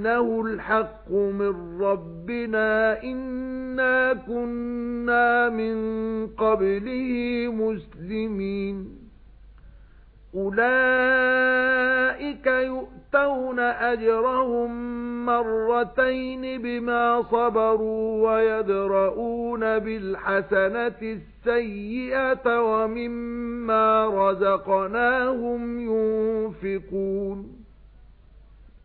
إِنَّهُ الْحَقُّ مِنْ رَبِّنَا إِنَّا كُنَّا مِنْ قَبْلِهِ مُسْلِمِينَ. أُولَئِكَ يُؤْتَوْنَ أَجْرَهُم مَّرَّتَيْنِ بِمَا صَبَرُوا وَيَدْرَؤُونَ بِالْحَسَنَةِ السَّيِّئَةَ وَمِمَّا رَزَقْنَاهُمْ يُنفِقُونَ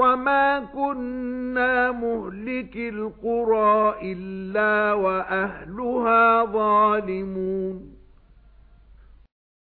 وَمَا كُنَّا مُهْلِكِ الْقُرَى إِلَّا وَأَهْلُهَا ظَالِمُونَ